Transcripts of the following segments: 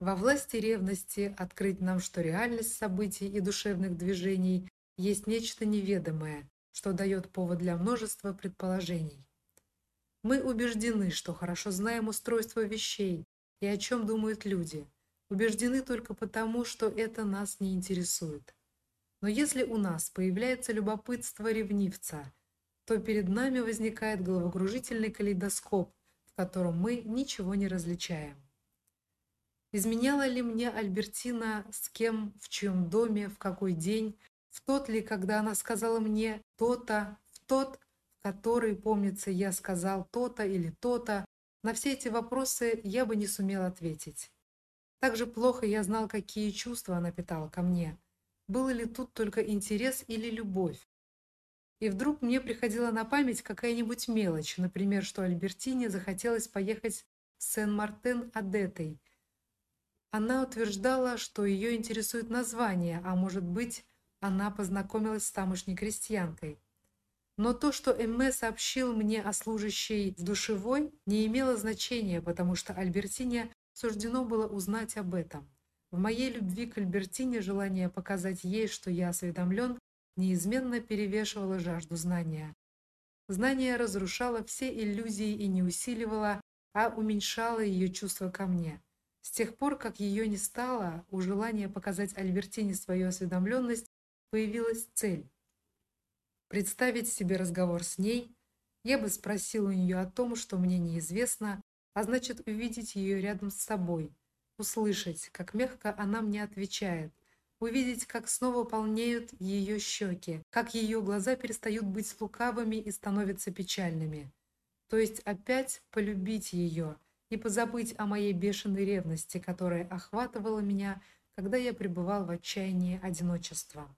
Во власти ревности открыть нам, что реальность событий и душевных движений есть нечто неведомое, что дает повод для множества предположений. Мы убеждены, что хорошо знаем устройство вещей и о чем думают люди. Убеждены только потому, что это нас не интересует. Но если у нас появляется любопытство ревнивца, то перед нами возникает головокружительный калейдоскоп, в котором мы ничего не различаем. Изменяла ли мне Альбертина с кем, в чьем доме, в какой день, в тот ли, когда она сказала мне то-то, в тот, в который, помнится, я сказал то-то или то-то, на все эти вопросы я бы не сумел ответить. Так же плохо я знал, какие чувства она питала ко мне. Было ли тут только интерес или любовь? И вдруг мне приходила на память какая-нибудь мелочь, например, что Альбертине захотелось поехать в Сен-Мартен-Адетой – она утверждала, что ее интересует название, а может быть, она познакомилась с тамошней крестьянкой. Но то, что Эмме сообщил мне о служащей в душевой, не имело значения, потому что Альбертине суждено было узнать об этом. В моей любви к Альбертине желание показать ей, что я осведомлен, неизменно перевешивало жажду знания. Знание разрушало все иллюзии и не усиливало, а уменьшало ее чувство ко мне. С тех пор, как ее не стало, у желания показать Альбертине свою осведомленность появилась цель. Представить себе разговор с ней, я бы спросил у нее о том, что мне неизвестно, а значит, увидеть ее рядом с собой, услышать, как мягко она мне отвечает, увидеть, как снова полнеют ее щеки, как ее глаза перестают быть лукавыми и становятся печальными. То есть опять полюбить ее – и позабыть о моей бешеной ревности, которая охватывала меня, когда я пребывал в отчаянии одиночества.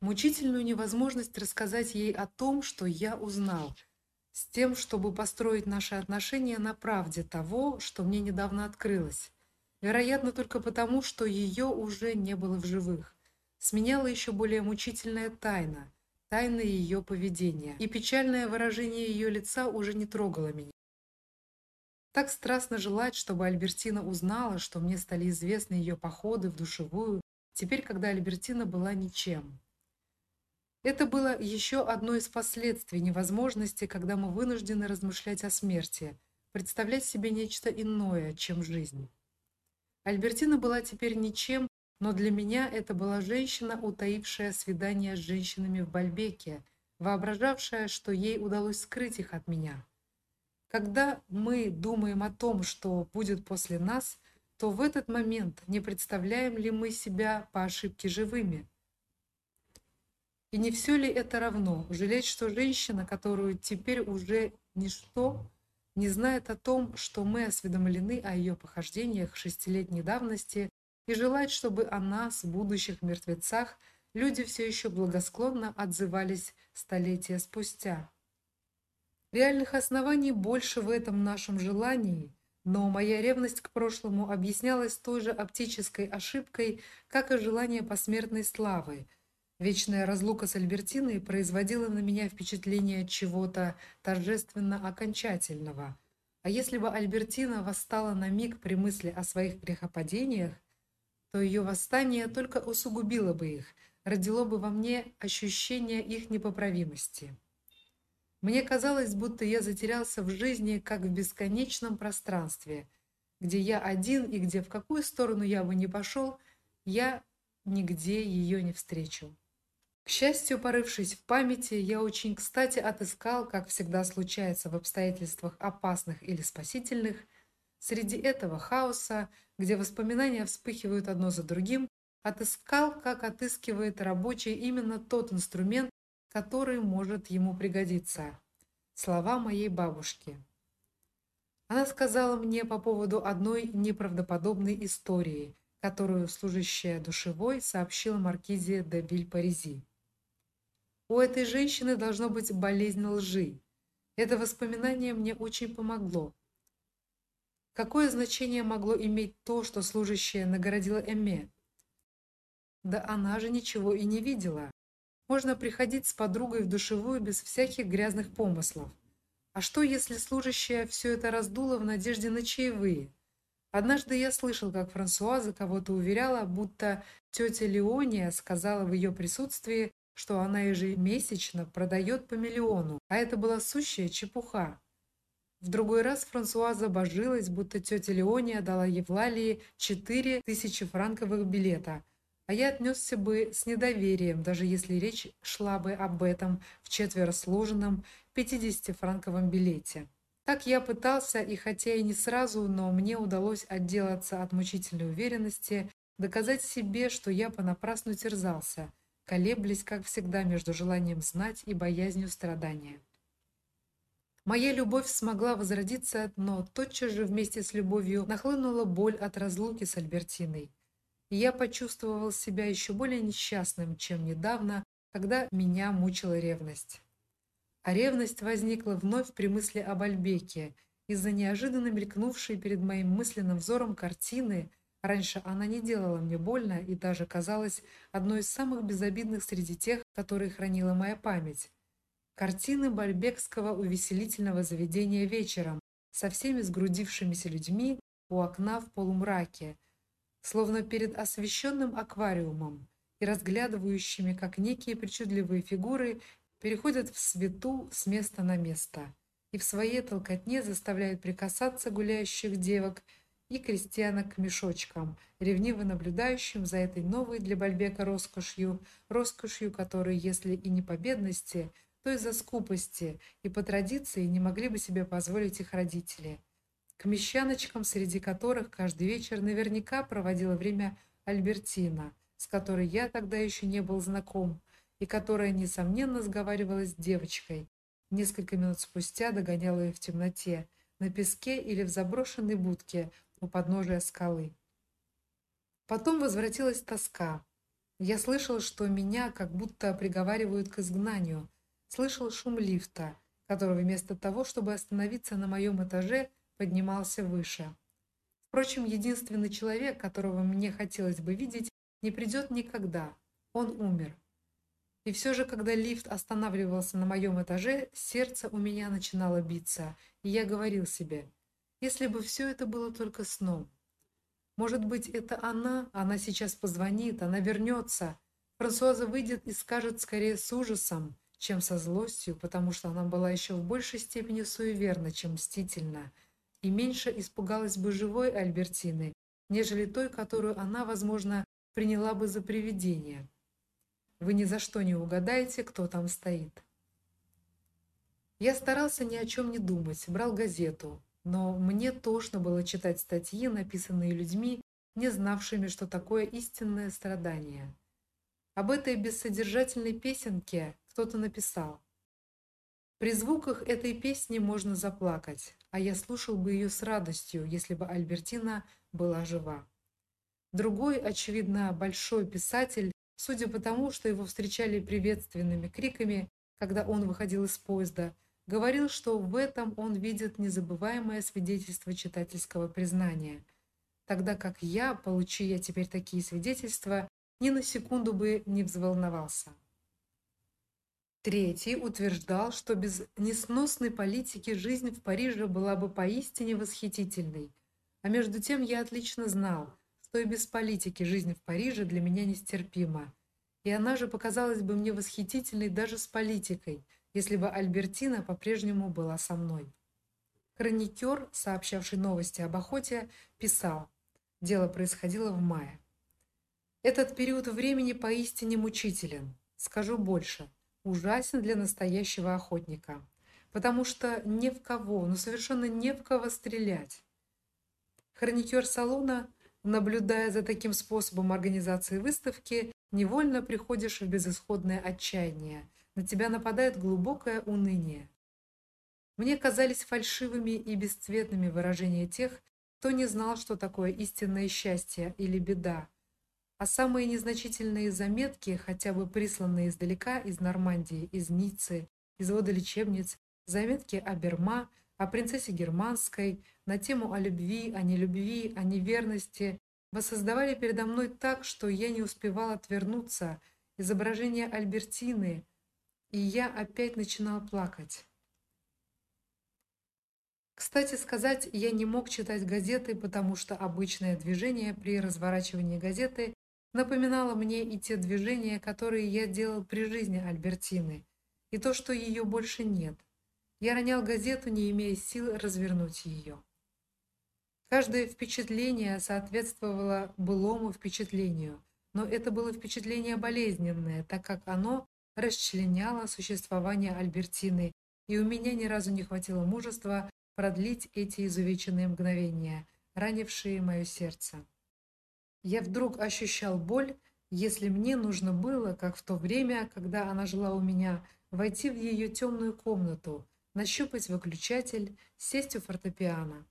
Мучительную невозможность рассказать ей о том, что я узнал, с тем, чтобы построить наши отношения на правде того, что мне недавно открылось. Вероятно, только потому, что ее уже не было в живых. Сменяла еще более мучительная тайна – тайны ее поведения, и печальное выражение ее лица уже не трогало меня. Так страстно желать, чтобы Альбертина узнала, что мне стали известны ее походы в душевую, теперь, когда Альбертина была ничем. Это было еще одно из последствий невозможности, когда мы вынуждены размышлять о смерти, представлять себе нечто иное, чем жизнь. Альбертина была теперь ничем, но для меня это была женщина, утаившая свидания с женщинами в Бальбеке, воображавшая, что ей удалось скрыть их от меня. Когда мы думаем о том, что будет после нас, то в этот момент не представляем ли мы себя по ошибке живыми? И не все ли это равно жалеть, что женщина, которую теперь уже ничто, не знает о том, что мы осведомлены о ее похождениях шестилетней давности и желать, чтобы о нас, будущих мертвецах, люди все еще благосклонно отзывались столетия спустя. Реальных оснований больше в этом нашем желании, но моя ревность к прошлому объяснялась той же оптической ошибкой, как и желание посмертной славы. Вечная разлука с Альбертиной производила на меня впечатление чего-то торжественно окончательного. А если бы Альбертина восстала на миг при мысли о своих грехопадениях, то ее восстание только усугубило бы их, родило бы во мне ощущение их непоправимости. Мне казалось, будто я затерялся в жизни, как в бесконечном пространстве, где я один и где в какую сторону я бы ни пошел, я нигде ее не встречу. К счастью, порывшись в памяти, я очень кстати отыскал, как всегда случается в обстоятельствах опасных или спасительных, среди этого хаоса где воспоминания вспыхивают одно за другим, отыскал, как отыскивает рабочий именно тот инструмент, который может ему пригодиться. Слова моей бабушки. Она сказала мне по поводу одной неправдоподобной истории, которую служащая душевой сообщила маркизе де Вильпаризи. У этой женщины должно быть болезнь лжи. Это воспоминание мне очень помогло. Какое значение могло иметь то, что служащая нагородила Эмме? Да она же ничего и не видела. Можно приходить с подругой в душевую без всяких грязных помыслов. А что, если служащая все это раздула в надежде на чаевые? Однажды я слышал, как Франсуаза кого-то уверяла, будто тетя Леония сказала в ее присутствии, что она ежемесячно продает по миллиону, а это была сущая чепуха. В другой раз Франсуаза божилась, будто тетя Леония дала Евлалии четыре тысячи франковых билета, а я отнесся бы с недоверием, даже если речь шла бы об этом в четверо сложенном 50-франковом билете. Так я пытался, и хотя и не сразу, но мне удалось отделаться от мучительной уверенности, доказать себе, что я понапрасну терзался, колеблясь, как всегда, между желанием знать и боязнью страдания. Моя любовь смогла возродиться, но тотчас же вместе с любовью нахлынула боль от разлуки с Альбертиной. Я почувствовал себя еще более несчастным, чем недавно, когда меня мучила ревность. А ревность возникла вновь при мысли об Альбеке, из-за неожиданно мелькнувшей перед моим мысленным взором картины, Раньше она не делала мне больно и даже казалась одной из самых безобидных среди тех, которые хранила моя память. Картины бальбекского увеселительного заведения вечером со всеми сгрудившимися людьми у окна в полумраке, словно перед освещенным аквариумом, и разглядывающими, как некие причудливые фигуры переходят в свету с места на место и в своей толкотне заставляют прикасаться гуляющих девок и крестьянок к мешочкам, ревниво наблюдающим за этой новой для Бальбека роскошью, роскошью, которую, если и не по бедности, то из-за скупости и по традиции не могли бы себе позволить их родители. К мещаночкам, среди которых каждый вечер наверняка проводила время Альбертина, с которой я тогда еще не был знаком, и которая, несомненно, сговаривалась с девочкой. Несколько минут спустя догоняла ее в темноте, на песке или в заброшенной будке, у подножия скалы. Потом возвратилась тоска. Я слышал, что меня как будто приговаривают к изгнанию. Слышал шум лифта, который вместо того, чтобы остановиться на моем этаже, поднимался выше. Впрочем, единственный человек, которого мне хотелось бы видеть, не придет никогда. Он умер. И все же, когда лифт останавливался на моем этаже, сердце у меня начинало биться, и я говорил себе: если бы все это было только сном. Может быть, это она, она сейчас позвонит, она вернется. Франсуаза выйдет и скажет скорее с ужасом, чем со злостью, потому что она была еще в большей степени суеверна, чем мстительна, и меньше испугалась бы живой Альбертины, нежели той, которую она, возможно, приняла бы за привидение. Вы ни за что не угадаете, кто там стоит. Я старался ни о чем не думать, брал газету, но мне тошно было читать статьи, написанные людьми, не знавшими, что такое истинное страдание. Об этой бессодержательной песенке кто-то написал: При звуках этой песни можно заплакать, а я слушал бы ее с радостью, если бы Альбертина была жива. Другой, очевидно, большой писатель, судя по тому, что его встречали приветственными криками, когда он выходил из поезда, говорил, что в этом он видит незабываемое свидетельство читательского признания, тогда как я, получи я теперь такие свидетельства, ни на секунду бы не взволновался. Третий утверждал, что без несносной политики жизнь в Париже была бы поистине восхитительной. А между тем я отлично знал, что и без политики жизнь в Париже для меня нестерпима. И она же показалась бы мне восхитительной даже с политикой – если бы Альбертина по-прежнему была со мной. Хроникер, сообщавший новости об охоте, писал: Дело происходило в мае. Этот период времени поистине мучителен. Скажу больше, ужасен для настоящего охотника, потому что не в кого, ну совершенно не в кого стрелять. Хроникер салона, наблюдая за таким способом организации выставки, невольно приходишь в безысходное отчаяние на тебя нападает глубокое уныние. Мне казались фальшивыми и бесцветными выражения тех, кто не знал, что такое истинное счастье или беда. А самые незначительные заметки, хотя бы присланные издалека из Нормандии, из Ниццы, из водолечебниц, заметки о Берма, о принцессе германской, на тему о любви, о нелюбви, о неверности, воссоздавали передо мной так, что я не успевал отвернуться. Изображение Альбертины, и я опять начинал плакать. Кстати сказать, я не мог читать газеты, потому что обычное движение при разворачивании газеты напоминало мне и те движения, которые я делал при жизни Альбертины, и то, что ее больше нет. Я ронял газету, не имея сил развернуть ее. Каждое впечатление соответствовало былому впечатлению, но это было впечатление болезненное, так как оно расчленяло существование Альбертины, и у меня ни разу не хватило мужества продлить эти изувеченные мгновения, ранившие мое сердце. Я вдруг ощущал боль, если мне нужно было, как в то время, когда она жила у меня, войти в ее темную комнату, нащупать выключатель, сесть у фортепиано.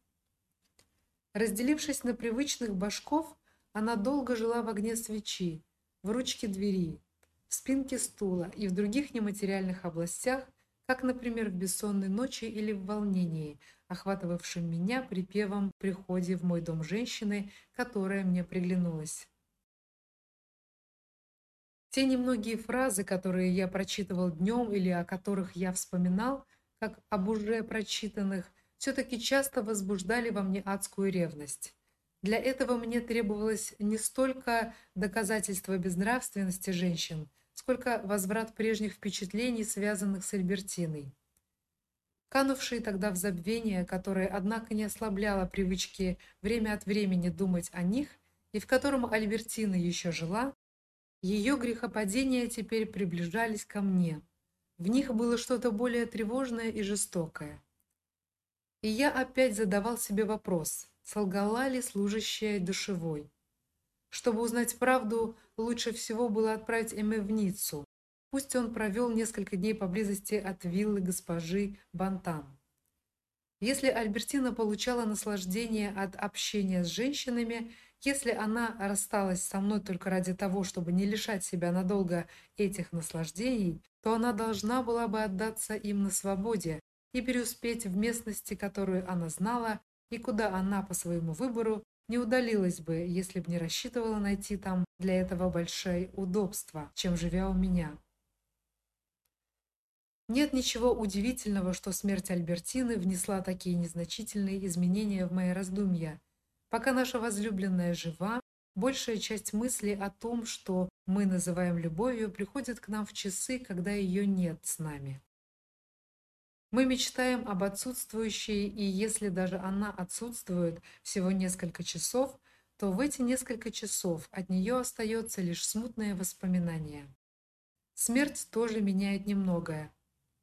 Разделившись на привычных башков, она долго жила в огне свечи, в ручке двери, в спинке стула и в других нематериальных областях, как, например, в бессонной ночи или в волнении, охватывавшем меня при первом приходе в мой дом женщины, которая мне приглянулась. Те немногие фразы, которые я прочитывал днем или о которых я вспоминал, как об уже прочитанных, все-таки часто возбуждали во мне адскую ревность. Для этого мне требовалось не столько доказательство безнравственности женщин, сколько возврат прежних впечатлений, связанных с Альбертиной. Канувший тогда в забвение, которое, однако, не ослабляло привычки время от времени думать о них, и в котором Альбертина еще жила, ее грехопадения теперь приближались ко мне. В них было что-то более тревожное и жестокое. И я опять задавал себе вопрос: солгала ли служащая душевой? Чтобы узнать правду, лучше всего было отправить Эме в Ниццу. Пусть он провел несколько дней поблизости от виллы госпожи Бантан. Если Альбертина получала наслаждение от общения с женщинами, если она рассталась со мной только ради того, чтобы не лишать себя надолго этих наслаждений, то она должна была бы отдаться им на свободе и преуспеть в местности, которую она знала и куда она по своему выбору не удалилась бы, если бы не рассчитывала найти там для этого большое удобство, чем живя у меня. Нет ничего удивительного, что смерть Альбертины внесла такие незначительные изменения в мои раздумья. Пока наша возлюбленная жива, большая часть мыслей о том, что мы называем любовью, приходит к нам в часы, когда ее нет с нами. Мы мечтаем об отсутствующей, и если даже она отсутствует всего несколько часов, то в эти несколько часов от нее остается лишь смутное воспоминание. Смерть тоже меняет немногое.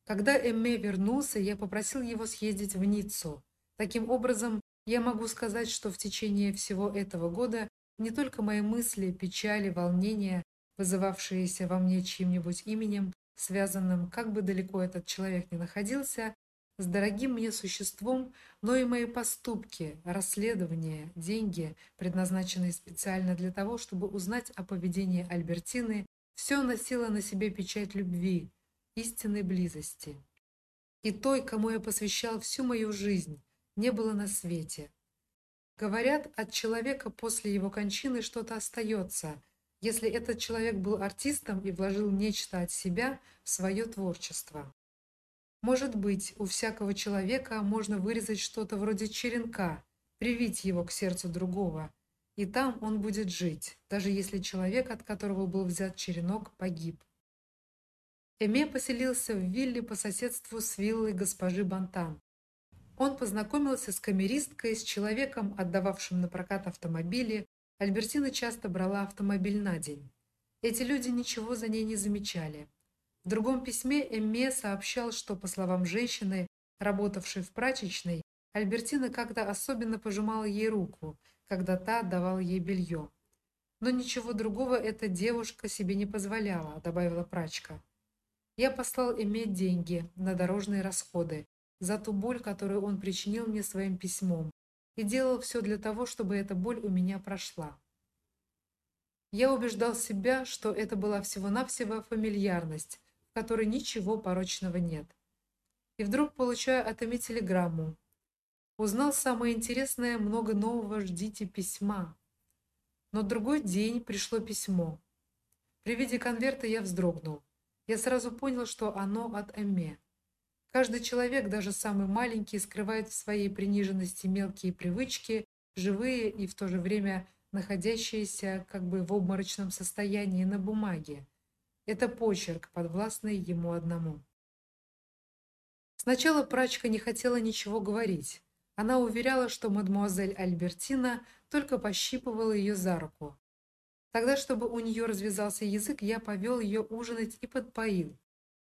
Когда Эмме вернулся, я попросил его съездить в Ниццу. Таким образом, я могу сказать, что в течение всего этого года не только мои мысли, печали, волнения, вызывавшиеся во мне чьим-нибудь именем, связанным, как бы далеко этот человек ни находился, с дорогим мне существом, но и мои поступки, расследования, деньги, предназначенные специально для того, чтобы узнать о поведении Альбертины, все носило на себе печать любви, истинной близости. И той, кому я посвящал всю мою жизнь, не было на свете. Говорят, от человека после его кончины что-то остается, если этот человек был артистом и вложил нечто от себя в свое творчество. Может быть, у всякого человека можно вырезать что-то вроде черенка, привить его к сердцу другого, и там он будет жить, даже если человек, от которого был взят черенок, погиб. Эме поселился в вилле по соседству с виллой госпожи Бантан. Он познакомился с камеристкой, с человеком, отдававшим на прокат автомобили. Альбертина часто брала автомобиль на день. Эти люди ничего за ней не замечали. В другом письме Эмме сообщал, что, по словам женщины, работавшей в прачечной, Альбертина как-то особенно пожимала ей руку, когда та отдавала ей белье. Но ничего другого эта девушка себе не позволяла, добавила прачка. Я послал иметь деньги на дорожные расходы за ту боль, которую он причинил мне своим письмом, и делал все для того, чтобы эта боль у меня прошла. Я убеждал себя, что это была всего-навсего фамильярность, в которой ничего порочного нет. И вдруг получаю от Эми телеграмму. Узнал самое интересное, много нового, ждите письма. Но другой день пришло письмо. При виде конверта я вздрогнул. Я сразу понял, что оно от Эмме. Каждый человек, даже самый маленький, скрывает в своей приниженности мелкие привычки, живые и в то же время находящиеся как бы в обморочном состоянии на бумаге. Это почерк, подвластный ему одному. Сначала прачка не хотела ничего говорить. Она уверяла, что мадемуазель Альбертина только пощипывала ее за руку. Тогда, чтобы у нее развязался язык, я повел ее ужинать и подпоил.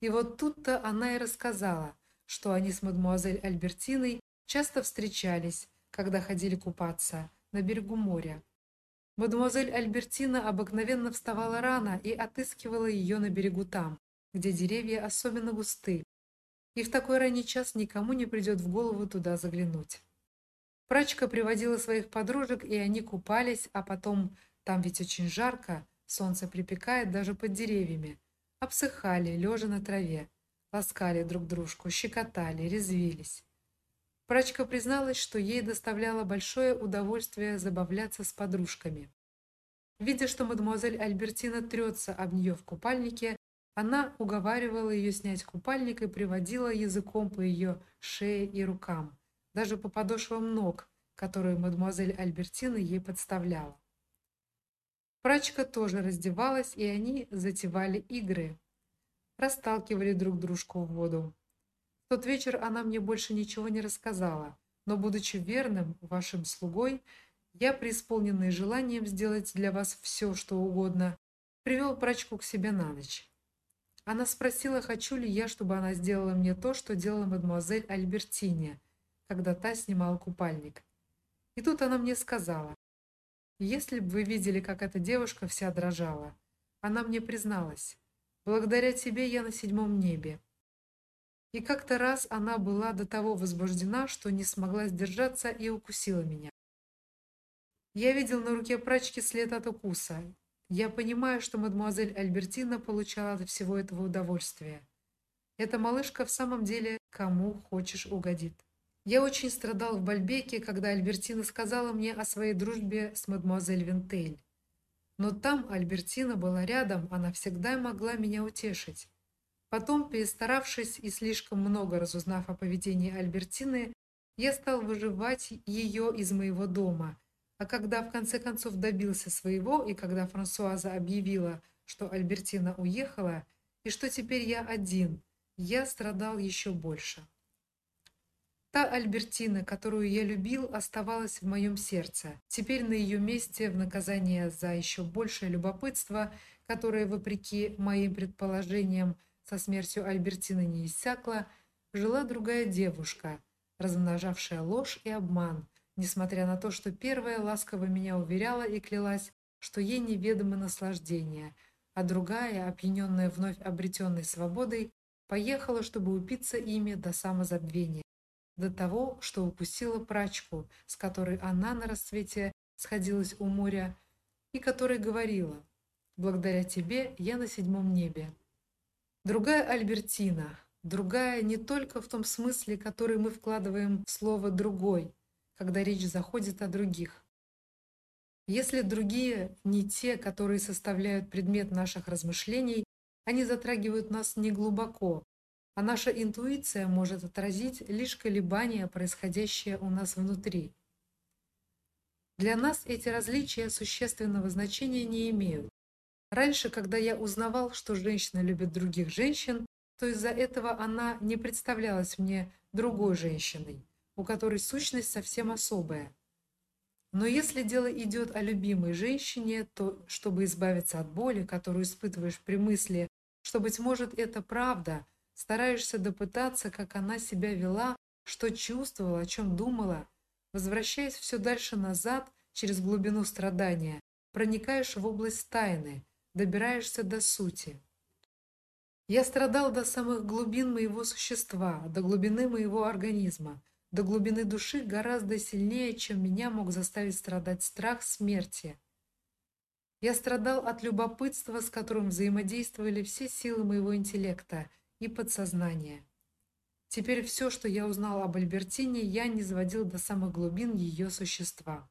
И вот тут-то она и рассказала, что они с мадемуазель Альбертиной часто встречались, когда ходили купаться на берегу моря. Мадемуазель Альбертина обыкновенно вставала рано и отыскивала ее на берегу там, где деревья особенно густы, и в такой ранний час никому не придет в голову туда заглянуть. Прачка приводила своих подружек, и они купались, а потом, там ведь очень жарко, солнце припекает даже под деревьями, обсыхали, лежа на траве, ласкали друг дружку, щекотали, резвились. Прачка призналась, что ей доставляло большое удовольствие забавляться с подружками. Видя, что мадемуазель Альбертина трется об нее в купальнике, она уговаривала ее снять купальник и приводила языком по ее шее и рукам, даже по подошвам ног, которые мадемуазель Альбертина ей подставляла. Прачка тоже раздевалась, и они затевали игры, расталкивали друг дружку в воду. В тот вечер она мне больше ничего не рассказала, но будучи верным вашим слугой, я, преисполненный желанием сделать для вас все, что угодно, привел прачку к себе на ночь. Она спросила, хочу ли я, чтобы она сделала мне то, что делала мадемуазель Альбертине, когда та снимала купальник. И тут она мне сказала: "Если бы вы видели, как эта девушка вся дрожала". Она мне призналась: "Благодаря тебе я на седьмом небе". И как-то раз она была до того возбуждена, что не смогла сдержаться и укусила меня. Я видел на руке прачки след от укуса. Я понимаю, что мадемуазель Альбертина получала от всего этого удовольствие. Эта малышка в самом деле кому хочешь угодит. Я очень страдал в Бальбеке, когда Альбертина сказала мне о своей дружбе с мадемуазель Винтель. Но там Альбертина была рядом, она всегда могла меня утешить. Потом, перестаравшись и слишком много разузнав о поведении Альбертины, я стал выживать ее из моего дома. А когда в конце концов добился своего, и когда Франсуаза объявила, что Альбертина уехала, и что теперь я один, я страдал еще больше. Та Альбертина, которую я любил, оставалась в моем сердце. Теперь на ее месте в наказание за еще большее любопытство, которое вопреки моим предположениям со смертью Альбертины не иссякла, жила другая девушка, размножавшая ложь и обман, несмотря на то, что первая ласково меня уверяла и клялась, что ей неведомо наслаждение, а другая, опьяненная вновь обретенной свободой, поехала, чтобы упиться ими до самозабвения, до того, что упустила прачку, с которой она на рассвете сходилась у моря и которой говорила: "Благодаря тебе я на седьмом небе". Другая Альбертина, другая не только в том смысле, который мы вкладываем в слово другой, когда речь заходит о других. Если другие не те, которые составляют предмет наших размышлений, они затрагивают нас не глубоко, а наша интуиция может отразить лишь колебания, происходящие у нас внутри. Для нас эти различия существенного значения не имеют. Раньше, когда я узнавал, что женщина любит других женщин, то из-за этого она не представлялась мне другой женщиной, у которой сущность совсем особая. Но если дело идет о любимой женщине, то чтобы избавиться от боли, которую испытываешь при мысли, что быть может это правда, стараешься допытаться, как она себя вела, что чувствовала, о чем думала, возвращаясь все дальше назад через глубину страдания, проникаешь в область тайны, добираешься до сути. Я страдал до самых глубин моего существа, до глубины моего организма, до глубины души гораздо сильнее, чем меня мог заставить страдать страх смерти. Я страдал от любопытства, с которым взаимодействовали все силы моего интеллекта и подсознания. Теперь все, что я узнал об Альбертине, я не сводил до самых глубин ее существа.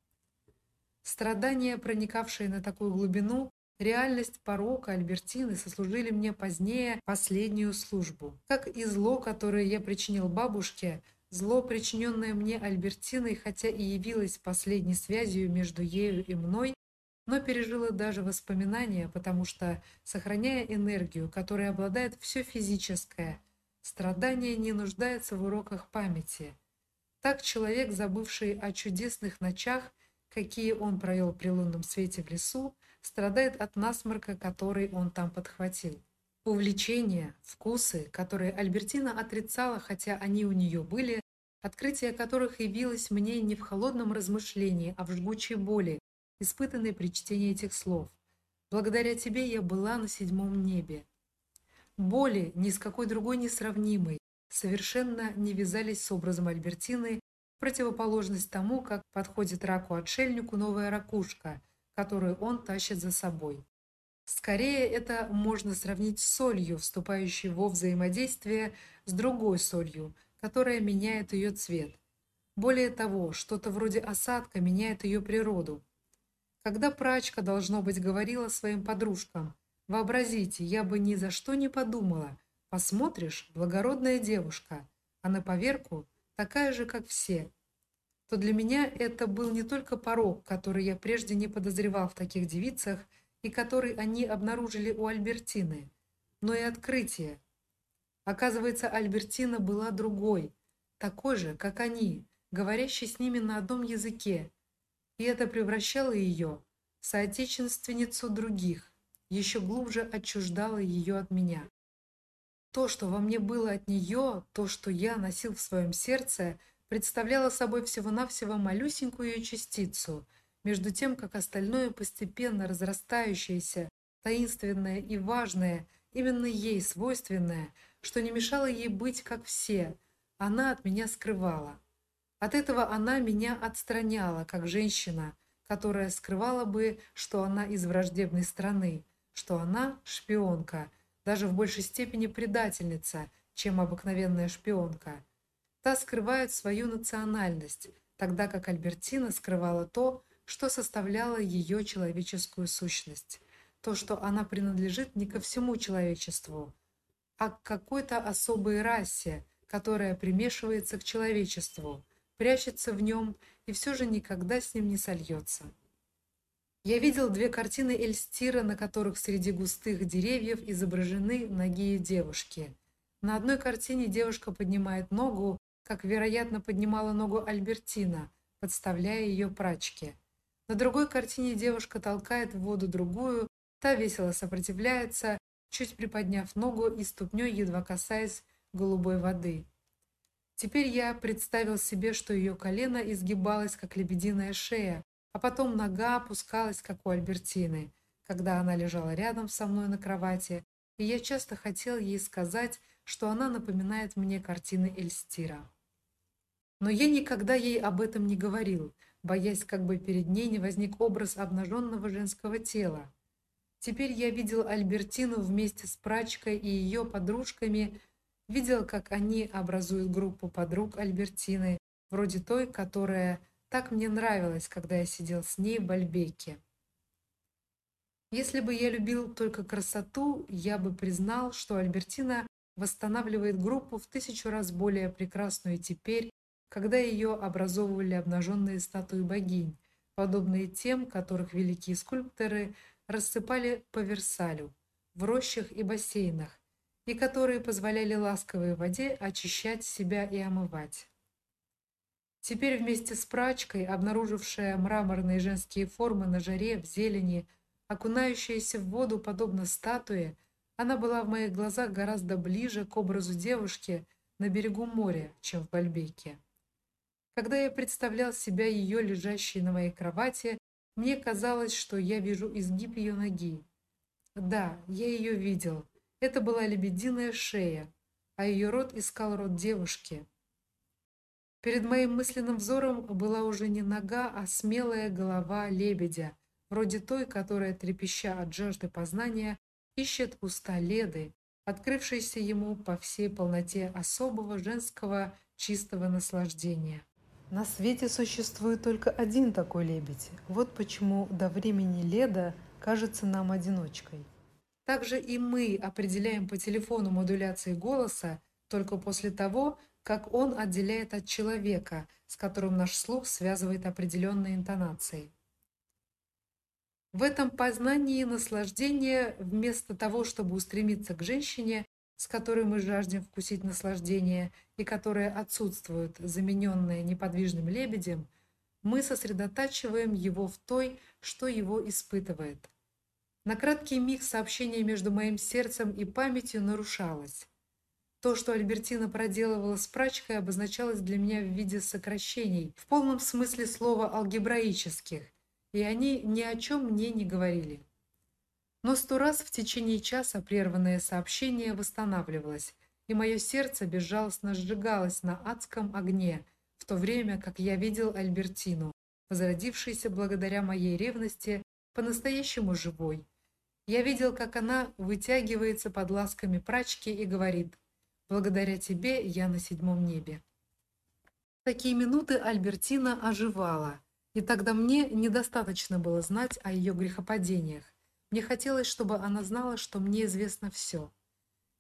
Страдание, проникавшее на такую глубину, Реальность порока Альбертины сослужили мне позднее последнюю службу. Как и зло, которое я причинил бабушке, зло, причиненное мне Альбертиной, хотя и явилось последней связью между ею и мной, но пережило даже воспоминания, потому что, сохраняя энергию, которой обладает все физическое, страдание не нуждается в уроках памяти. Так человек, забывший о чудесных ночах, какие он провел при лунном свете в лесу, страдает от насморка, который он там подхватил. Увлечения, вкусы, которые Альбертина отрицала, хотя они у нее были, открытие которых явилось мне не в холодном размышлении, а в жгучей боли, испытанной при чтении этих слов. Благодаря тебе я была на седьмом небе. Боли, ни с какой другой не сравнимой, совершенно не вязались с образом Альбертины, в противоположность тому, как подходит раку-отшельнику новая ракушка – которую он тащит за собой. Скорее это можно сравнить с солью, вступающей во взаимодействие с другой солью, которая меняет ее цвет. Более того, что-то вроде осадка меняет ее природу. Когда прачка должно быть говорила своим подружкам: "Вообразите, я бы ни за что не подумала. Посмотришь, благородная девушка, а на поверку такая же, как все" то для меня это был не только порог, который я прежде не подозревал в таких девицах и который они обнаружили у Альбертины, но и открытие. Оказывается, Альбертина была другой, такой же, как они, говорящей с ними на одном языке. И это превращало ее в соотечественницу других, еще глубже отчуждало ее от меня. То, что во мне было от нее, то, что я носил в своем сердце – представляла собой всего-навсего малюсенькую частицу, между тем как остальное постепенно разрастающееся, таинственное и важное, именно ей свойственное, что не мешало ей быть как все, она от меня скрывала. От этого она меня отстраняла, как женщина, которая скрывала бы, что она из враждебной страны, что она шпионка, даже в большей степени предательница, чем обыкновенная шпионка. Та скрывает свою национальность, тогда как Альбертина скрывала то, что составляло ее человеческую сущность, то, что она принадлежит не ко всему человечеству, а к какой-то особой расе, которая примешивается к человечеству, прячется в нем и все же никогда с ним не сольется. Я видел две картины Эльстира, на которых среди густых деревьев изображены ноги девушки. На одной картине девушка поднимает ногу, как, вероятно, поднимала ногу Альбертина, подставляя ее прачке. На другой картине девушка толкает в воду другую, та весело сопротивляется, чуть приподняв ногу и ступней едва касаясь голубой воды. Теперь я представил себе, что ее колено изгибалось, как лебединая шея, а потом нога опускалась, как у Альбертины, когда она лежала рядом со мной на кровати, и я часто хотел ей сказать, что она напоминает мне картины Эльстира. Но я никогда ей об этом не говорил, боясь, как бы перед ней не возник образ обнаженного женского тела. Теперь я видел Альбертину вместе с прачкой и ее подружками, видел, как они образуют группу подруг Альбертины, вроде той, которая так мне нравилась, когда я сидел с ней в Бальбеке. Если бы я любил только красоту, я бы признал, что Альбертина восстанавливает группу в тысячу раз более прекрасную теперь, когда ее образовывали обнаженные статуи богинь, подобные тем, которых великие скульпторы рассыпали по Версалю, в рощах и бассейнах, и которые позволяли ласковой воде очищать себя и омывать. Теперь вместе с прачкой, обнаружившая мраморные женские формы на жаре в зелени, окунающаяся в воду подобно статуе, она была в моих глазах гораздо ближе к образу девушки на берегу моря, чем в Бальбеке. Когда я представлял себя ее лежащей на моей кровати, мне казалось, что я вижу изгиб ее ноги. Да, я ее видел. Это была лебединая шея, а ее рот искал рот девушки. Перед моим мысленным взором была уже не нога, а смелая голова лебедя, вроде той, которая трепеща от жажды познания ищет уста Леды, открывшейся ему по всей полноте особого женского чистого наслаждения. На свете существует только один такой лебедь. Вот почему до времени Леда, кажется нам одиночкой. Также и мы определяем по телефону модуляции голоса только после того, как он отделяет от человека, с которым наш слух связывает определенные интонации. В этом познании наслаждения вместо того, чтобы устремиться к женщине, с которой мы жаждем вкусить наслаждение и которая отсутствует, замененная неподвижным лебедем, мы сосредотачиваем его в той, что его испытывает. На краткий миг сообщение между моим сердцем и памятью нарушалось. То, что Альбертина проделывала с прачкой, обозначалось для меня в виде сокращений, в полном смысле слова алгебраических, и они ни о чем мне не говорили. Но сто раз в течение часа прерванное сообщение восстанавливалось, и мое сердце безжалостно сжигалось на адском огне, в то время как я видел Альбертину, возродившуюся благодаря моей ревности, по-настоящему живой. Я видел, как она вытягивается под ласками прачки и говорит: "Благодаря тебе я на седьмом небе". В такие минуты Альбертина оживала, и тогда мне недостаточно было знать о ее грехопадениях. Мне хотелось, чтобы она знала, что мне известно все.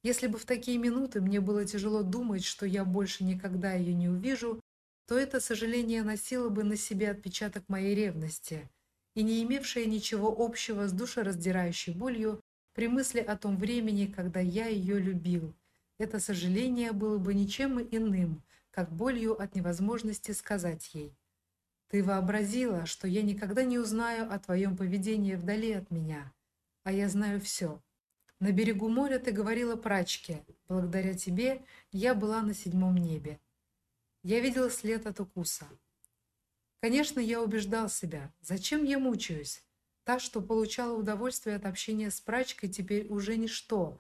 Если бы в такие минуты мне было тяжело думать, что я больше никогда ее не увижу, то это сожаление носило бы на себе отпечаток моей ревности и не имевшее ничего общего с душераздирающей болью при мысли о том времени, когда я ее любил. Это сожаление было бы ничем иным, как болью от невозможности сказать ей: ты вообразила, что я никогда не узнаю о твоем поведении вдали от меня, а я знаю все. На берегу моря ты говорила прачке: "Благодаря тебе я была на седьмом небе". Я видела след от укуса. Конечно, я убеждал себя, зачем я мучаюсь? Та, что получала удовольствие от общения с прачкой, теперь уже ничто.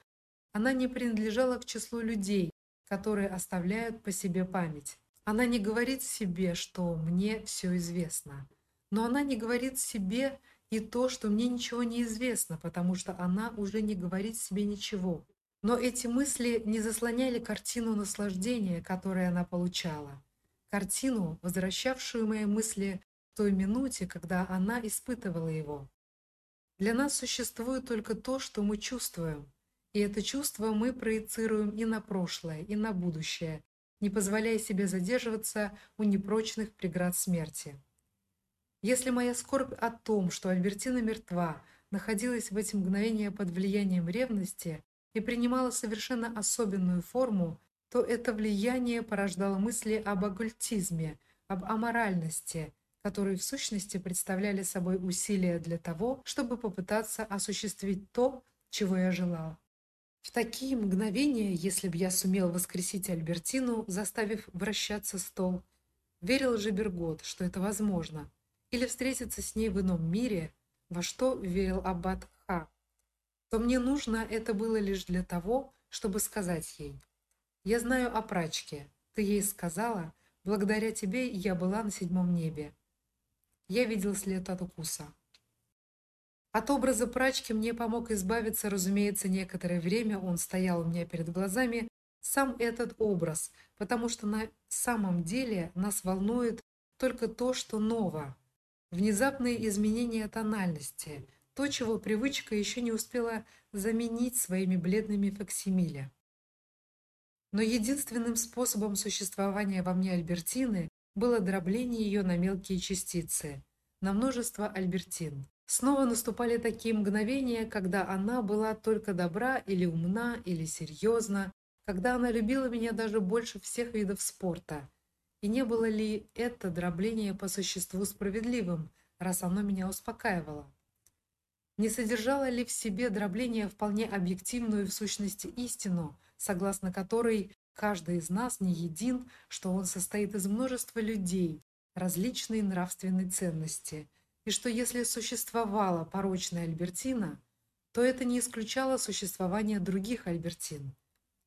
Она не принадлежала к числу людей, которые оставляют по себе память. Она не говорит себе, что мне все известно, но она не говорит себе и то, что мне ничего не известно, потому что она уже не говорит себе ничего. Но эти мысли не заслоняли картину наслаждения, которое она получала. Картину, возвращавшую мои мысли в той минуте, когда она испытывала его. Для нас существует только то, что мы чувствуем, и это чувство мы проецируем и на прошлое, и на будущее, не позволяя себе задерживаться у непрочных преград смерти. Если моя скорбь о том, что Альбертина мертва, находилась в эти мгновения под влиянием ревности и принимала совершенно особенную форму, то это влияние порождало мысли об оккультизме, об аморальности, которые в сущности представляли собой усилия для того, чтобы попытаться осуществить то, чего я желал. В такие мгновения, если б я сумел воскресить Альбертину, заставив вращаться стол, верил же Бергот, что это возможно, или встретиться с ней в ином мире, во что верил аббат Ха, то мне нужно это было лишь для того, чтобы сказать ей: "Я знаю о прачке. Ты ей сказала, благодаря тебе я была на седьмом небе". Я видел след от укуса. От образа прачки мне помог избавиться, разумеется, некоторое время он стоял у меня перед глазами, сам этот образ, потому что на самом деле нас волнует только то, что ново. Внезапные изменения тональности, то, чего привычка еще не успела заменить своими бледными факсимиле. Но единственным способом существования во мне Альбертины было дробление ее на мелкие частицы, на множество альбертин. Снова наступали такие мгновения, когда она была только добра или умна, или серьезна, когда она любила меня даже больше всех видов спорта. И не было ли это дробление по существу справедливым, раз оно меня успокаивало? Не содержало ли в себе дробление вполне объективную в сущности истину, согласно которой каждый из нас не един, что он состоит из множества людей различной нравственной ценности – и что если существовала порочная Альбертина, то это не исключало существование других Альбертин.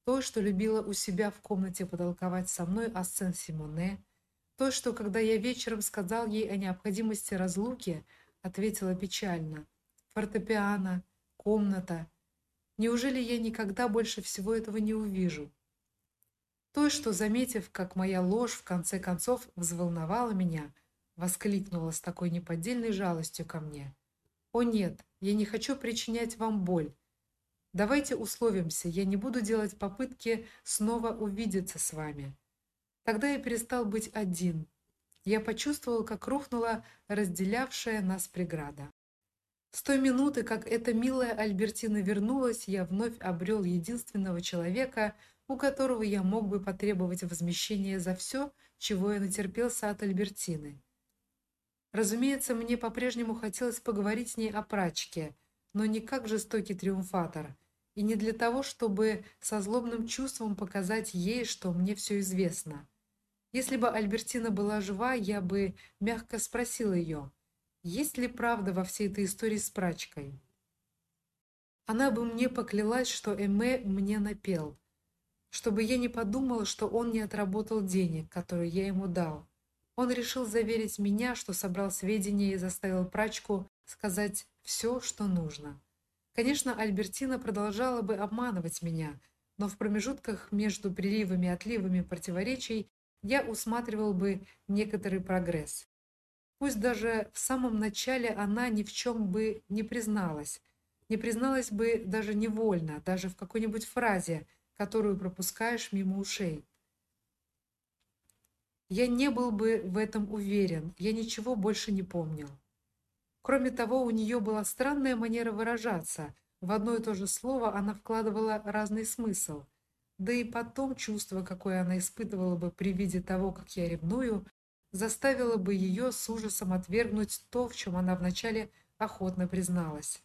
То, что любила у себя в комнате потолковать со мной о Сен-Симоне, то, что когда я вечером сказал ей о необходимости разлуки, ответила печально: фортепиано, комната. Неужели я никогда больше всего этого не увижу? То, что заметив, как моя ложь в конце концов взволновала меня, воскликнула с такой неподдельной жалостью ко мне. О нет, я не хочу причинять вам боль. Давайте условимся, я не буду делать попытки снова увидеться с вами. Тогда я перестал быть один. Я почувствовал, как рухнула разделявшая нас преграда. С той минуты, как эта милая Альбертина вернулась, я вновь обрел единственного человека, у которого я мог бы потребовать возмещения за все, чего я натерпелся от Альбертины. Разумеется, мне по-прежнему хотелось поговорить с ней о прачке, но не как жестокий триумфатор, и не для того, чтобы со злобным чувством показать ей, что мне все известно. Если бы Альбертина была жива, я бы мягко спросил ее, есть ли правда во всей этой истории с прачкой. Она бы мне поклялась, что Эме мне напел, чтобы я не подумала, что он не отработал денег, которые я ему дал. Он решил заверить меня, что собрал сведения и заставил прачку сказать все, что нужно. Конечно, Альбертина продолжала бы обманывать меня, но в промежутках между приливами и отливами противоречий я усматривал бы некоторый прогресс. Пусть даже в самом начале она ни в чем бы не призналась, не призналась бы даже невольно, даже в какой-нибудь фразе, которую пропускаешь мимо ушей. Я не был бы в этом уверен, я ничего больше не помнил. Кроме того, у нее была странная манера выражаться. В одно и то же слово она вкладывала разный смысл. Да и потом чувство, какое она испытывала бы при виде того, как я ревную, заставило бы ее с ужасом отвергнуть то, в чем она вначале охотно призналась.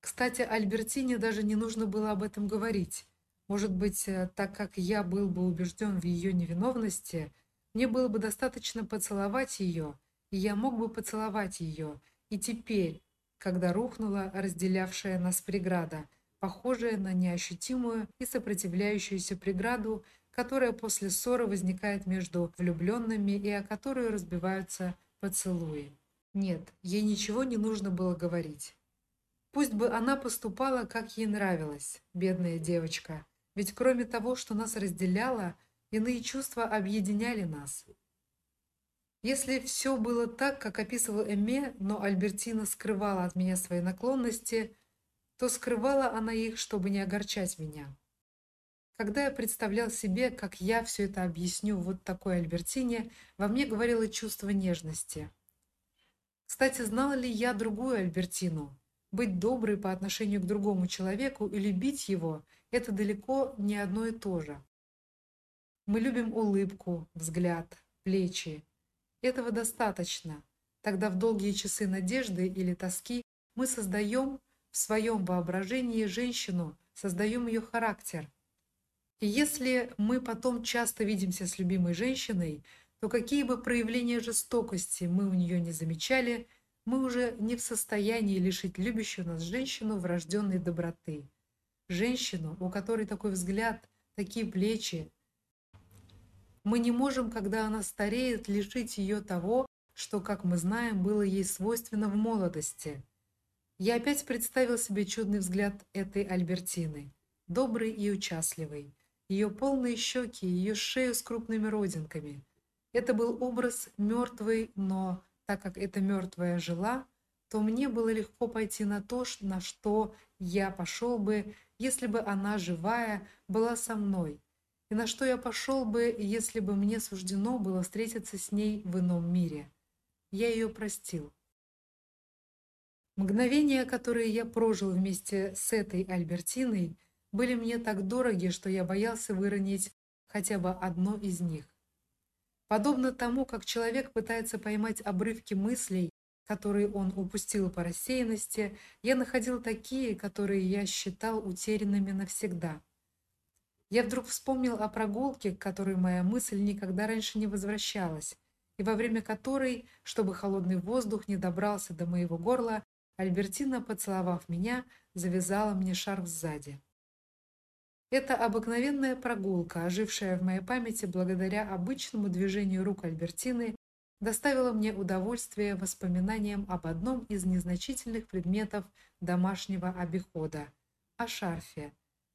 Кстати, Альбертине даже не нужно было об этом говорить. Может быть, э, так как я был бы убежден в ее невиновности, мне было бы достаточно поцеловать ее, и я мог бы поцеловать ее. И теперь, когда рухнула разделявшая нас преграда, похожая на неощутимую и сопротивляющуюся преграду, которая после ссоры возникает между влюбленными и о которой разбиваются поцелуи. Нет, ей ничего не нужно было говорить. Пусть бы она поступала, как ей нравилось, бедная девочка. Ведь кроме того, что нас разделяло, иные чувства объединяли нас. Если все было так, как описывал Эме, но Альбертина скрывала от меня свои наклонности, то скрывала она их, чтобы не огорчать меня. Когда я представлял себе, как я все это объясню вот такой Альбертине, во мне говорило чувство нежности. Кстати, знала ли я другую Альбертину? Быть доброй по отношению к другому человеку и любить его это далеко не одно и то же. Мы любим улыбку, взгляд, плечи. Этого достаточно. Тогда в долгие часы надежды или тоски мы создаем в своем воображении женщину, создаем ее характер, и если мы потом часто видимся с любимой женщиной, то какие бы проявления жестокости мы у нее не замечали, мы уже не в состоянии лишить любящую нас женщину врожденной доброты. Женщину, у которой такой взгляд, такие плечи. Мы не можем, когда она стареет, лишить ее того, что, как мы знаем, было ей свойственно в молодости. Я опять представил себе чудный взгляд этой Альбертины, добрый и участливый ее полные щеки, ее шею с крупными родинками. Это был образ мертвой, но так как эта мертвая жила, то мне было легко пойти на то, на что я пошел бы, если бы она живая была со мной, и на что я пошел бы, если бы мне суждено было встретиться с ней в ином мире. Я ее простил. Мгновения, которые я прожил вместе с этой Альбертиной, были мне так дороги, что я боялся выронить хотя бы одно из них. Подобно тому, как человек пытается поймать обрывки мыслей, которые он упустил по рассеянности, я находил такие, которые я считал утерянными навсегда. Я вдруг вспомнил о прогулке, к которой моя мысль никогда раньше не возвращалась, и во время которой, чтобы холодный воздух не добрался до моего горла, Альбертина, поцеловав меня, завязала мне шарф сзади. Это обыкновенная прогулка, ожившая в моей памяти благодаря обычному движению рук Альбертины, доставила мне удовольствие воспоминанием об одном из незначительных предметов домашнего обихода о шарфе,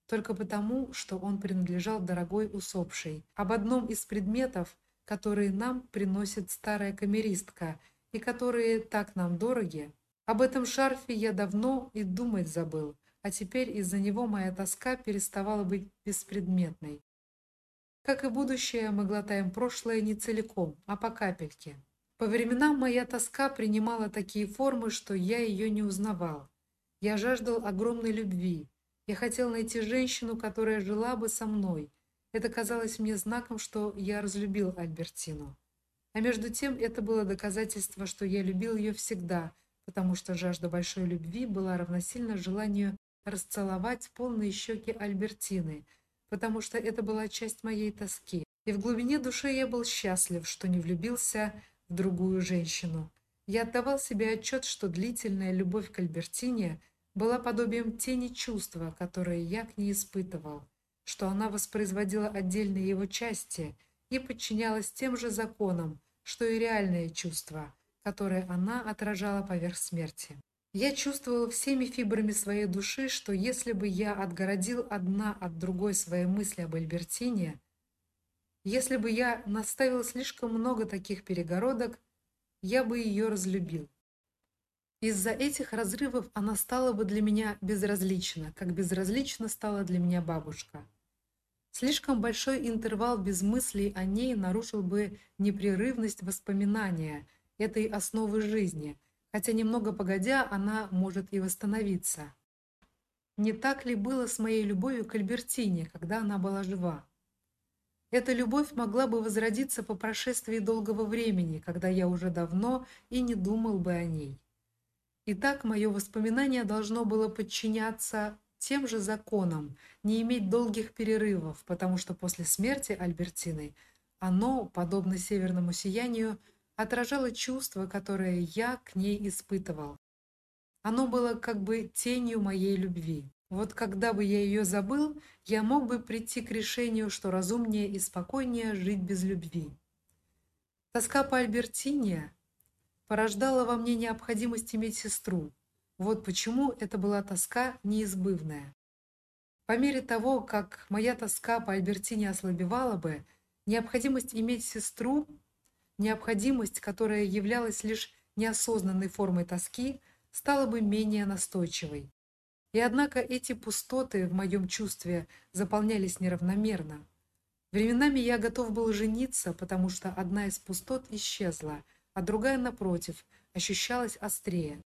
только потому, что он принадлежал дорогой усопшей, об одном из предметов, которые нам приносит старая камеристка и которые так нам дороги, Об этом шарфе я давно и думать забыл, а теперь из-за него моя тоска переставала быть беспредметной. Как и будущее, мы глотаем прошлое не целиком, а по капельке. По временам моя тоска принимала такие формы, что я ее не узнавал. Я жаждал огромной любви. Я хотел найти женщину, которая жила бы со мной. Это казалось мне знаком, что я разлюбил Альбертину. А между тем это было доказательство, что я любил ее всегда, потому что жажда большой любви была равносильна желанию расцеловать полные щеки Альбертины, потому что это была часть моей тоски. И в глубине души я был счастлив, что не влюбился в другую женщину. Я отдавал себе отчет, что длительная любовь к Альбертине была подобием тени чувства, которое я к ней испытывал, что она воспроизводила отдельные его части и подчинялась тем же законам, что и реальные чувства, которые она отражала поверх смерти. Я чувствовал всеми фибрами своей души, что если бы я отгородил одна от другой свои мысли об Альбертине, если бы я наставил слишком много таких перегородок, я бы ее разлюбил. Из-за этих разрывов она стала бы для меня безразлична, как безразлична стала для меня бабушка. Слишком большой интервал без мыслей о ней нарушил бы непрерывность воспоминания этой основы жизни, хотя немного погодя она может и восстановиться. Не так ли было с моей любовью к Альбертине, когда она была жива? Эта любовь могла бы возродиться по прошествии долгого времени, когда я уже давно и не думал бы о ней. Итак, мое воспоминание должно было подчиняться тем же законам, не иметь долгих перерывов, потому что после смерти Альбертины оно, подобно северному сиянию, отражало чувство, которое я к ней испытывал. Оно было как бы тенью моей любви. Вот когда бы я ее забыл, я мог бы прийти к решению, что разумнее и спокойнее жить без любви. Тоска по Альбертине порождала во мне необходимость иметь сестру. Вот почему это была тоска неизбывная. По мере того, как моя тоска по Альбертине ослабевала бы, необходимость иметь сестру, необходимость, которая являлась лишь неосознанной формой тоски, стала бы менее настойчивой. И однако эти пустоты в моем чувстве заполнялись неравномерно. Временами я готов был жениться, потому что одна из пустот исчезла, а другая, напротив, ощущалась острее.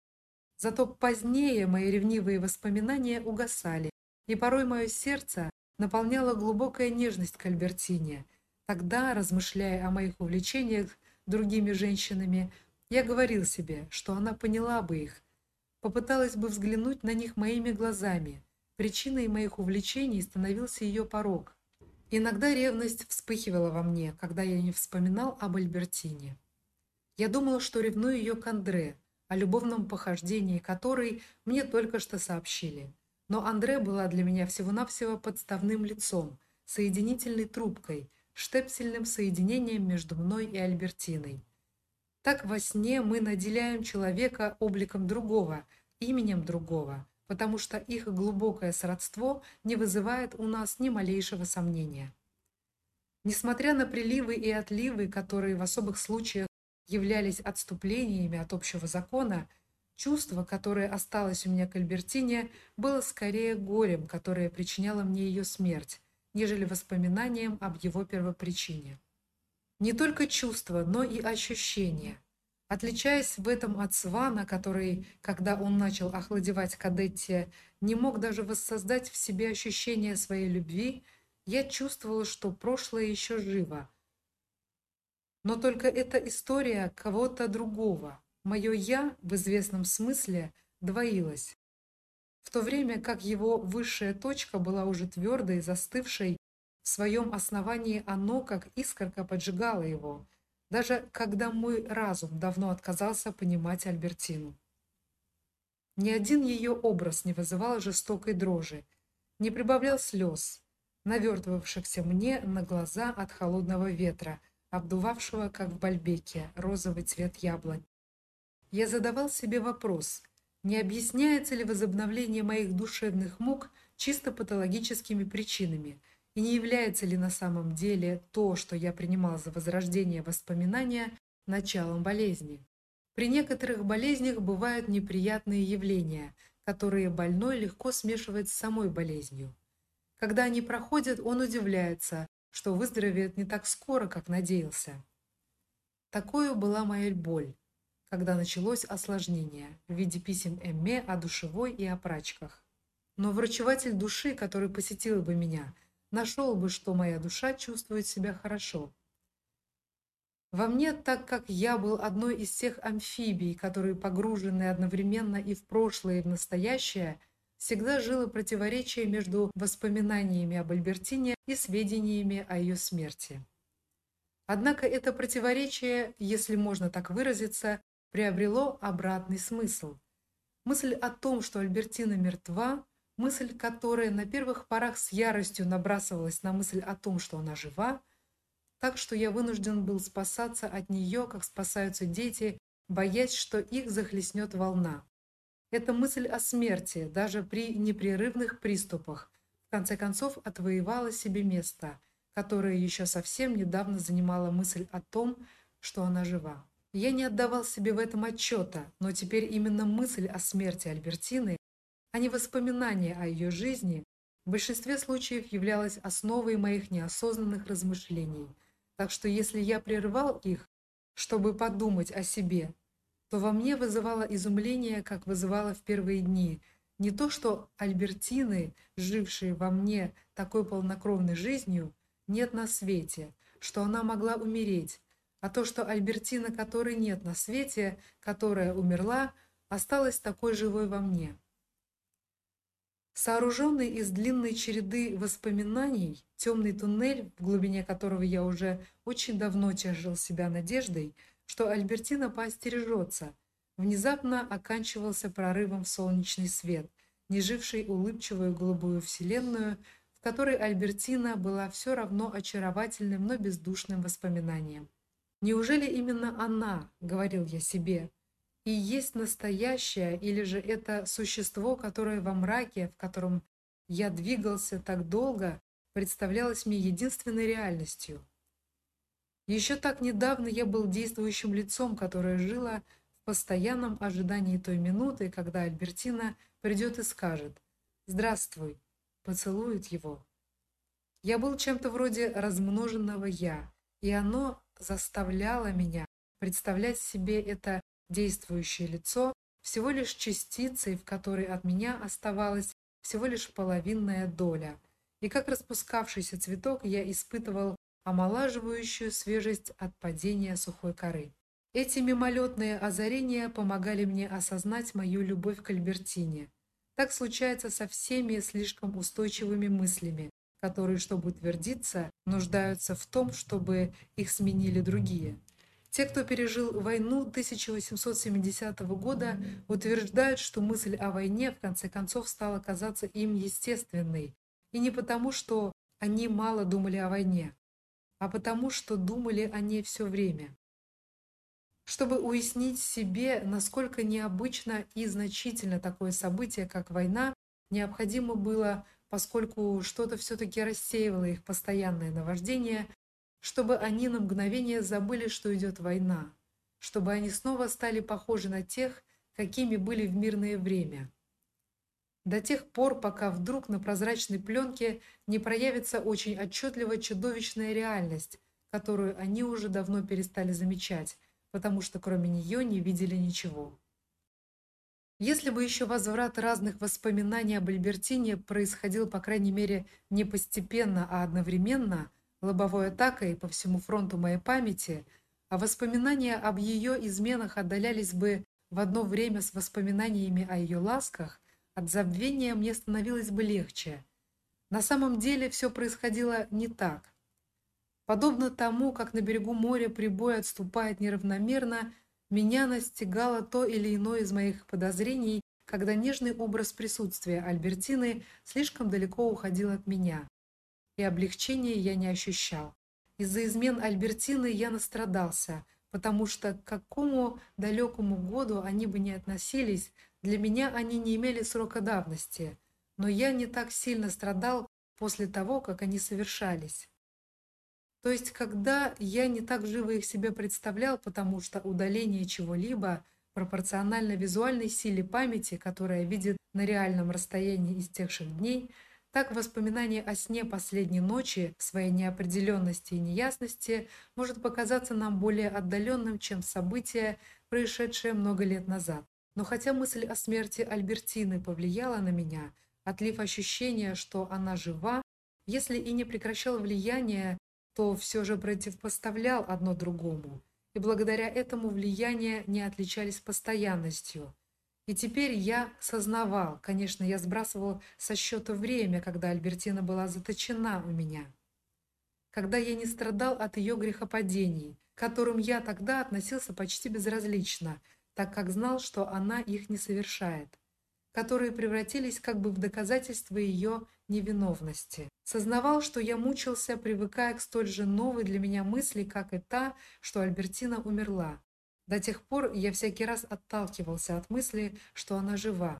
Зато позднее мои ревнивые воспоминания угасали, и порой мое сердце наполняло глубокая нежность к Альбертине. Тогда, размышляя о моих увлечениях другими женщинами, я говорил себе, что она поняла бы их, попыталась бы взглянуть на них моими глазами. Причиной моих увлечений становился ее порог. Иногда ревность вспыхивала во мне, когда я не вспоминал об Альбертине. Я думал, что ревную ее к Андре, о любовном похождении которой мне только что сообщили. Но Андре была для меня всего-навсего подставным лицом, соединительной трубкой, штепсельным соединением между мной и Альбертиной. Так во сне мы наделяем человека обликом другого, именем другого, потому что их глубокое сродство не вызывает у нас ни малейшего сомнения. Несмотря на приливы и отливы, которые в особых случаях являлись отступлениями от общего закона, чувство, которое осталось у меня к Альбертине, было скорее горем, которое причиняло мне ее смерть, нежели воспоминанием об его первопричине. Не только чувство, но и ощущение. Отличаясь в этом от Свана, который, когда он начал охладевать Кадетте, не мог даже воссоздать в себе ощущение своей любви, я чувствовала, что прошлое еще живо, но только это история кого-то другого. Мое я в известном смысле двоилось. В то время как его высшая точка была уже твердой, застывшей, в своем основании оно, как искорка, поджигало его, даже когда мой разум давно отказался понимать Альбертину. Ни один ее образ не вызывал жестокой дрожи, не прибавлял слез, навертывавшихся мне на глаза от холодного ветра – обдувавшего, как в Бальбеке, розовый цвет яблонь. Я задавал себе вопрос, не объясняется ли возобновление моих душевных мук чисто патологическими причинами, и не является ли на самом деле то, что я принимал за возрождение воспоминания, началом болезни. При некоторых болезнях бывают неприятные явления, которые больной легко смешивает с самой болезнью. Когда они проходят, он удивляется, что выздоровеет не так скоро, как надеялся. Такой была моя боль, когда началось осложнение в виде писем Эмме о душевой и о прачках. Но врачеватель души, который посетил бы меня, нашел бы, что моя душа чувствует себя хорошо. Во мне, так как я был одной из тех амфибий, которые погружены одновременно и в прошлое, и в настоящее, всегда жило противоречие между воспоминаниями об Альбертине и сведениями о ее смерти. Однако это противоречие, если можно так выразиться, приобрело обратный смысл. Мысль о том, что Альбертина мертва, мысль, которая на первых порах с яростью набрасывалась на мысль о том, что она жива, так что я вынужден был спасаться от нее, как спасаются дети, боясь, что их захлестнет волна. Эта мысль о смерти, даже при непрерывных приступах, в конце концов отвоевала себе место, которое еще совсем недавно занимала мысль о том, что она жива. Я не отдавал себе в этом отчета, но теперь именно мысль о смерти Альбертины, а не воспоминания о ее жизни, в большинстве случаев являлась основой моих неосознанных размышлений – так что если я прервал их, чтобы подумать о себе, то во мне вызывало изумление, как вызывало в первые дни, не то, что Альбертины, жившие во мне такой полнокровной жизнью, нет на свете, что она могла умереть, а то, что Альбертина, которой нет на свете, которая умерла, осталась такой живой во мне. Сооруженный из длинной череды воспоминаний, темный туннель, в глубине которого я уже очень давно тешил себя надеждой, что Альбертина поостережется, внезапно оканчивался прорывом в солнечный свет, не живший улыбчивую голубую вселенную, в которой Альбертина была все равно очаровательным, но бездушным воспоминанием. Неужели именно она, говорил я себе, и есть настоящее, или же это существо, которое во мраке, в котором я двигался так долго, представлялось мне единственной реальностью. Еще так недавно я был действующим лицом, которое жило в постоянном ожидании той минуты, когда Альбертина придет и скажет: "Здравствуй", поцелует его. Я был чем-то вроде размноженного я, и оно заставляло меня представлять себе это действующее лицо всего лишь частицей, в которой от меня оставалась всего лишь половинная доля. И как распускавшийся цветок я испытывал омолаживающую свежесть от падения сухой коры. Эти мимолетные озарения помогали мне осознать мою любовь к Альбертине. Так случается со всеми слишком устойчивыми мыслями, которые, чтобы утвердиться, нуждаются в том, чтобы их сменили другие. Те, кто пережил войну 1870 года, утверждают, что мысль о войне в конце концов стала казаться им естественной, и не потому, что они мало думали о войне, а потому, что думали о ней все время. Чтобы уяснить себе, насколько необычно и значительно такое событие, как война, необходимо было, поскольку что-то все таки рассеивало их постоянное наваждение, чтобы они на мгновение забыли, что идет война, чтобы они снова стали похожи на тех, какими были в мирное время. До тех пор, пока вдруг на прозрачной пленке не проявится очень отчетливо чудовищная реальность, которую они уже давно перестали замечать, потому что кроме нее не видели ничего. Если бы еще возврат разных воспоминаний об Альбертине происходил, по крайней мере, не постепенно, а одновременно – лобовой атакой по всему фронту моей памяти, а воспоминания об ее изменах отдалялись бы в одно время с воспоминаниями о ее ласках, от забвения мне становилось бы легче. На самом деле все происходило не так. Подобно тому, как на берегу моря прибой отступает неравномерно, меня настигало то или иное из моих подозрений, когда нежный образ присутствия Альбертины слишком далеко уходил от меня и облегчения я не ощущал. Из-за измен Альбертины я настрадался, потому что к какому далекому году они бы ни относились, для меня они не имели срока давности, но я не так сильно страдал после того, как они совершались. То есть, когда я не так живо их себе представлял, потому что удаление чего-либо пропорционально визуальной силе памяти, которая видит на реальном расстоянии истекших дней, так воспоминание о сне последней ночи в своей неопределенности и неясности может показаться нам более отдаленным, чем событие, происшедшее много лет назад. Но хотя мысль о смерти Альбертины повлияла на меня, отлив ощущения, что она жива, если и не прекращал влияния, то все же противопоставлял одно другому – и благодаря этому влияния не отличались постоянностью. И теперь я сознавал, конечно, я сбрасывал со счета время, когда Альбертина была заточена у меня. Когда я не страдал от ее грехопадений, к которым я тогда относился почти безразлично, так как знал, что она их не совершает которые превратились как бы в доказательство ее невиновности. Сознавал, что я мучился, привыкая к столь же новой для меня мысли, как и та, что Альбертина умерла. До тех пор я всякий раз отталкивался от мысли, что она жива.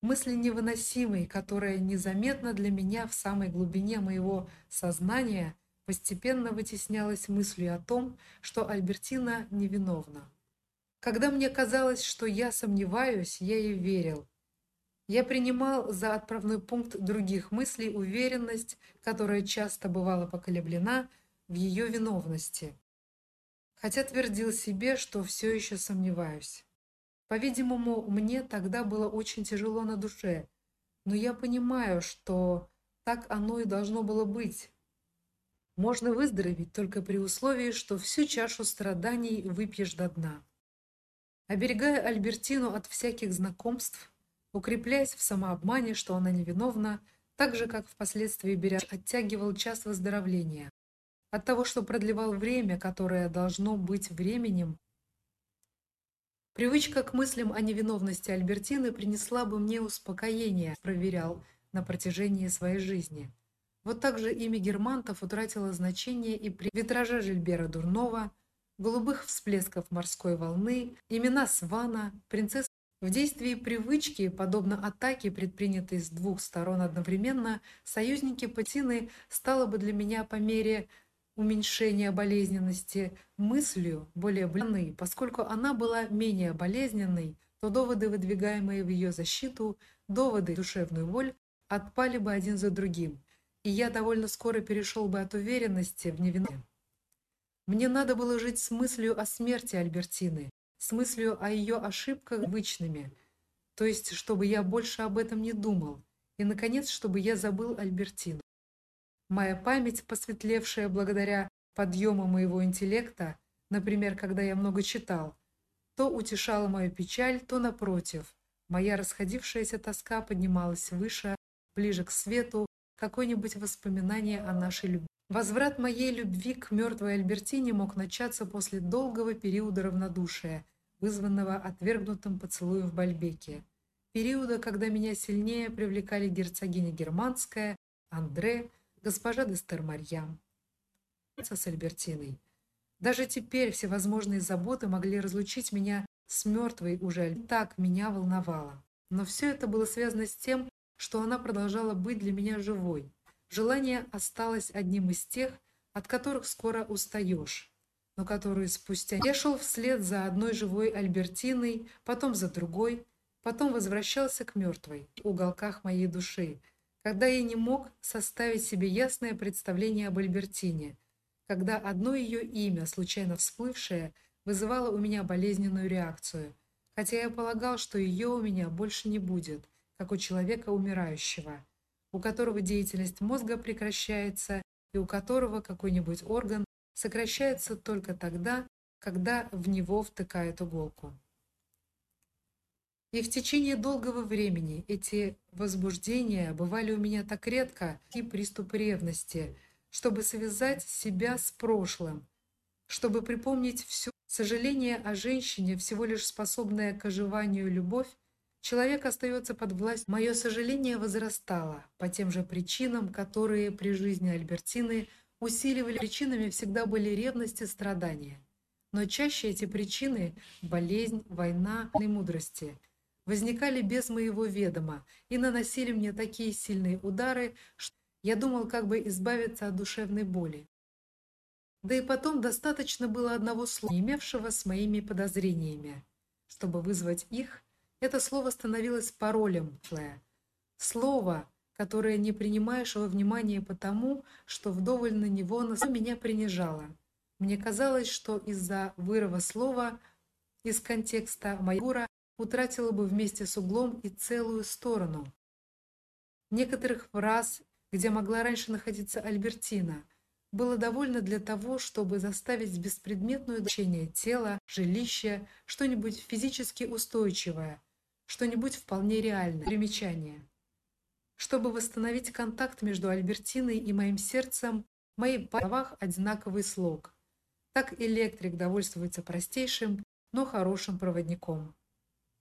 Мысли невыносимой, которая незаметно для меня в самой глубине моего сознания постепенно вытеснялась мыслью о том, что Альбертина невиновна. Когда мне казалось, что я сомневаюсь, я ей верил, я принимал за отправной пункт других мыслей уверенность, которая часто бывала поколеблена в ее виновности. Хотя твердил себе, что все еще сомневаюсь. По-видимому, мне тогда было очень тяжело на душе, но я понимаю, что так оно и должно было быть. Можно выздороветь только при условии, что всю чашу страданий выпьешь до дна. Оберегая Альбертину от всяких знакомств, укрепляясь в самообмане, что она невиновна, так же, как впоследствии беря оттягивал час выздоровления. От того, что продлевал время, которое должно быть временем, Привычка к мыслям о невиновности Альбертины принесла бы мне успокоение, проверял на протяжении своей жизни. Вот так же имя Германтов утратило значение и при витраже Жильбера Дурнова, голубых всплесков морской волны, имена Свана, принцессы в действии привычки, подобно атаке, предпринятой с двух сторон одновременно, союзники Патины стало бы для меня по мере уменьшения болезненности мыслью более бледной, поскольку она была менее болезненной, то доводы, выдвигаемые в ее защиту, доводы душевную боль, отпали бы один за другим, и я довольно скоро перешел бы от уверенности в невиновности. Мне надо было жить с мыслью о смерти Альбертины, с мыслью о ее ошибках обычными, то есть чтобы я больше об этом не думал, и наконец, чтобы я забыл Альбертину. Моя память, посветлевшая благодаря подъему моего интеллекта, например, когда я много читал, то утешала мою печаль, то напротив, моя расходившаяся тоска поднималась выше, ближе к свету, какое-нибудь воспоминание о нашей любви. Возврат моей любви к мертвой Альбертине мог начаться после долгого периода равнодушия, вызванного отвергнутым поцелуем в Бальбеке, периода, когда меня сильнее привлекали герцогиня Германская, Андре, госпожа де Стермарьям, с Альбертиной. Даже теперь всевозможные заботы могли разлучить меня с мертвой уже, так меня волновало. Но все это было связано с тем, что она продолжала быть для меня живой. Желание осталось одним из тех, от которых скоро устаешь но которую спустя я шел вслед за одной живой Альбертиной, потом за другой, потом возвращался к мертвой в уголках моей души, когда я не мог составить себе ясное представление об Альбертине, когда одно ее имя, случайно всплывшее, вызывало у меня болезненную реакцию, хотя я полагал, что ее у меня больше не будет, как у человека умирающего, у которого деятельность мозга прекращается и у которого какой-нибудь орган сокращается только тогда, когда в него втыкают иголку. И в течение долгого времени эти возбуждения бывали у меня так редко, и приступы ревности, чтобы связать себя с прошлым, чтобы припомнить все сожаление о женщине, всего лишь способная к оживанию любовь, человек остается под властью. Мое сожаление возрастало по тем же причинам, которые при жизни Альбертины – усиливали причинами всегда были ревность и страдания. Но чаще эти причины болезнь, война и мудрости возникали без моего ведома и наносили мне такие сильные удары, что я думал как бы избавиться от душевной боли. Да и потом достаточно было одного слова, имевшего с моими подозрениями. Чтобы вызвать их, это слово становилось паролем. Слово, которое не принимаешь во внимание потому, что вдоволь на него на меня принижало. Мне казалось, что из-за вырова слова из контекста моя фигура утратила бы вместе с углом и целую сторону. Некоторых фраз, где могла раньше находиться Альбертина, было довольно для того, чтобы заставить беспредметное движение тела, жилища, что-нибудь физически устойчивое, что-нибудь вполне реальное. Примечание. Чтобы восстановить контакт между Альбертиной и моим сердцем, в моих словах одинаковый слог. Так электрик довольствуется простейшим, но хорошим проводником.